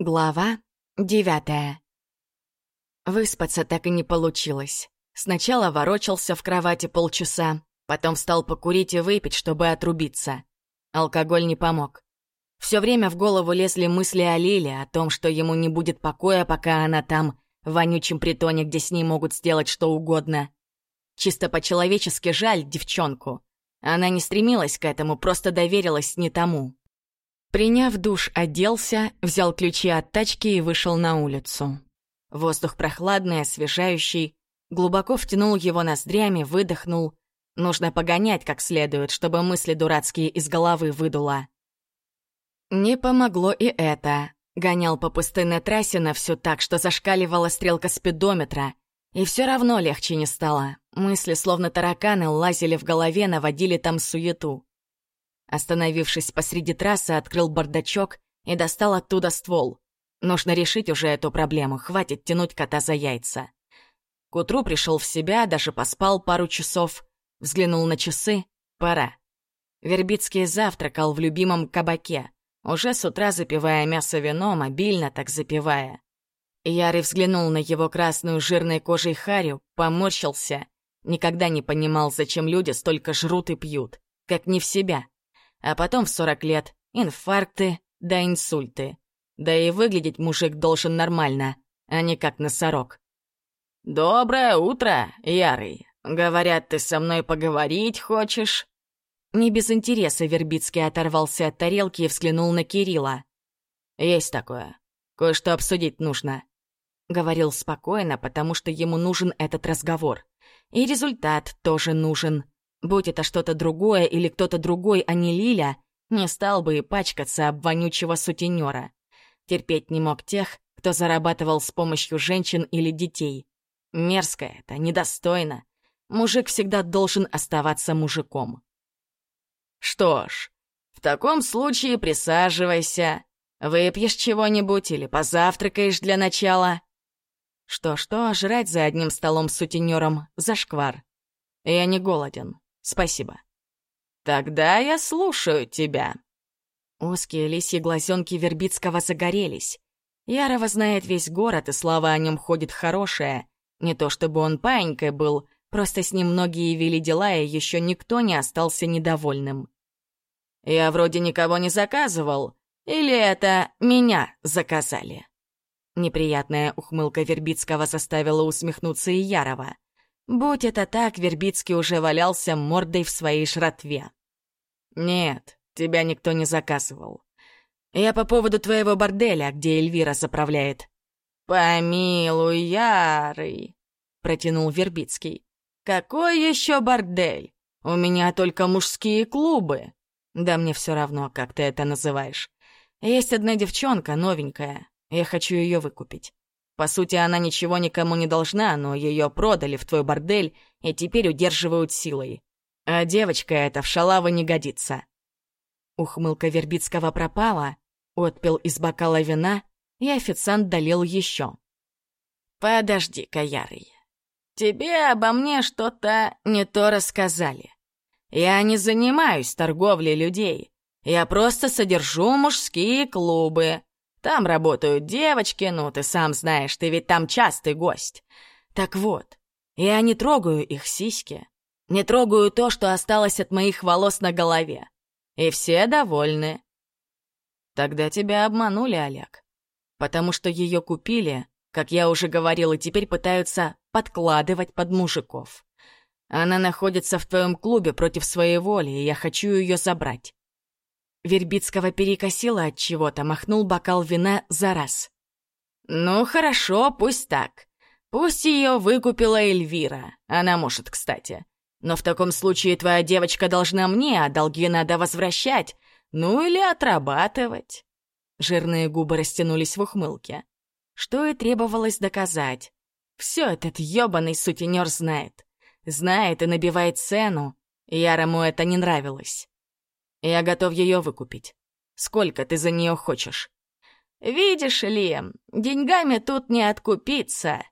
Глава девятая. Выспаться так и не получилось. Сначала ворочался в кровати полчаса, потом встал покурить и выпить, чтобы отрубиться. Алкоголь не помог. Все время в голову лезли мысли о Лиле, о том, что ему не будет покоя, пока она там, в вонючем притоне, где с ней могут сделать что угодно. Чисто по-человечески жаль девчонку. Она не стремилась к этому, просто доверилась не тому. Приняв душ, оделся, взял ключи от тачки и вышел на улицу. Воздух прохладный, освежающий. Глубоко втянул его ноздрями, выдохнул. Нужно погонять как следует, чтобы мысли дурацкие из головы выдуло. Не помогло и это. Гонял по пустынной трассе на всю так, что зашкаливала стрелка спидометра. И все равно легче не стало. Мысли, словно тараканы, лазили в голове, наводили там суету. Остановившись посреди трассы, открыл бардачок и достал оттуда ствол. Нужно решить уже эту проблему, хватит тянуть кота за яйца. К утру пришел в себя, даже поспал пару часов, взглянул на часы. Пора. Вербицкий завтракал в любимом кабаке, уже с утра запивая мясо вином, обильно так запивая. Ярый взглянул на его красную жирной кожей харю, поморщился. Никогда не понимал, зачем люди столько жрут и пьют, как не в себя а потом в 40 лет инфаркты да инсульты. Да и выглядеть мужик должен нормально, а не как носорог. «Доброе утро, Ярый. Говорят, ты со мной поговорить хочешь?» Не без интереса Вербицкий оторвался от тарелки и взглянул на Кирилла. «Есть такое. Кое-что обсудить нужно», — говорил спокойно, потому что ему нужен этот разговор. И результат тоже нужен. Будь это что-то другое или кто-то другой, а не Лиля, не стал бы и пачкаться об вонючего сутенера. Терпеть не мог тех, кто зарабатывал с помощью женщин или детей. Мерзко это, недостойно. Мужик всегда должен оставаться мужиком. Что ж, в таком случае присаживайся. Выпьешь чего-нибудь или позавтракаешь для начала. Что-что, жрать за одним столом с сутенером — зашквар. Я не голоден. Спасибо. Тогда я слушаю тебя. Узкие лисьи глазенки Вербицкого загорелись. Ярова знает весь город, и слава о нем ходит хорошая. Не то чтобы он паинькой был, просто с ним многие вели дела, и еще никто не остался недовольным. Я вроде никого не заказывал. Или это меня заказали? Неприятная ухмылка Вербицкого заставила усмехнуться и Ярова. Будь это так, Вербицкий уже валялся мордой в своей шратве. «Нет, тебя никто не заказывал. Я по поводу твоего борделя, где Эльвира заправляет». «Помилуй, Ярый», — протянул Вербицкий. «Какой еще бордель? У меня только мужские клубы». «Да мне все равно, как ты это называешь. Есть одна девчонка, новенькая. Я хочу ее выкупить. По сути, она ничего никому не должна, но ее продали в твой бордель и теперь удерживают силой. А девочка эта в шалавы не годится. Ухмылка Вербицкого пропала, отпил из бокала вина, и официант долил еще. «Подожди-ка, Ярый. Тебе обо мне что-то не то рассказали. Я не занимаюсь торговлей людей. Я просто содержу мужские клубы. Там работают девочки, ну, ты сам знаешь, ты ведь там частый гость. Так вот, я не трогаю их сиськи, не трогаю то, что осталось от моих волос на голове. И все довольны. Тогда тебя обманули, Олег. Потому что ее купили, как я уже говорил, и теперь пытаются подкладывать под мужиков. Она находится в твоем клубе против своей воли, и я хочу ее забрать. Вербицкого перекосило от чего-то, махнул бокал вина за раз. «Ну, хорошо, пусть так. Пусть ее выкупила Эльвира. Она может, кстати. Но в таком случае твоя девочка должна мне, а долги надо возвращать. Ну или отрабатывать». Жирные губы растянулись в ухмылке. Что и требовалось доказать. Все этот ёбаный сутенер знает. Знает и набивает цену. Ярому это не нравилось. Я готов ее выкупить. Сколько ты за нее хочешь? Видишь ли, деньгами тут не откупиться.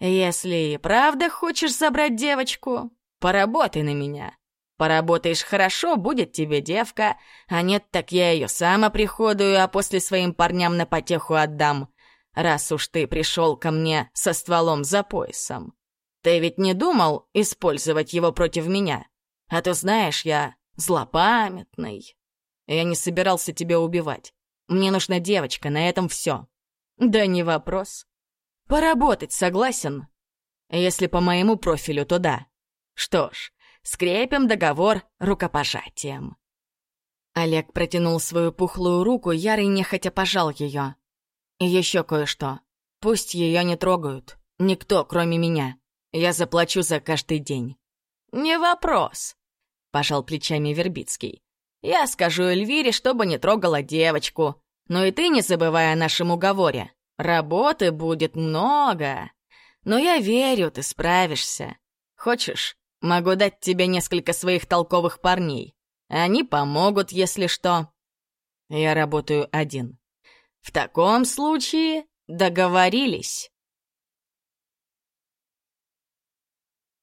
Если и правда хочешь забрать девочку, поработай на меня. Поработаешь хорошо, будет тебе девка, а нет, так я ее сама приходую, а после своим парням на потеху отдам. Раз уж ты пришел ко мне со стволом за поясом. Ты ведь не думал использовать его против меня? А то, знаешь, я злопамятный. Я не собирался тебя убивать. Мне нужна девочка, на этом все. Да не вопрос. Поработать согласен? Если по моему профилю, то да. Что ж, скрепим договор рукопожатием. Олег протянул свою пухлую руку, Ярый нехотя пожал ее. Еще кое-что. Пусть ее не трогают. Никто, кроме меня. Я заплачу за каждый день. «Не вопрос», — пожал плечами Вербицкий. «Я скажу Эльвире, чтобы не трогала девочку. Но и ты не забывай о нашем уговоре. Работы будет много. Но я верю, ты справишься. Хочешь, могу дать тебе несколько своих толковых парней. Они помогут, если что. Я работаю один. В таком случае договорились.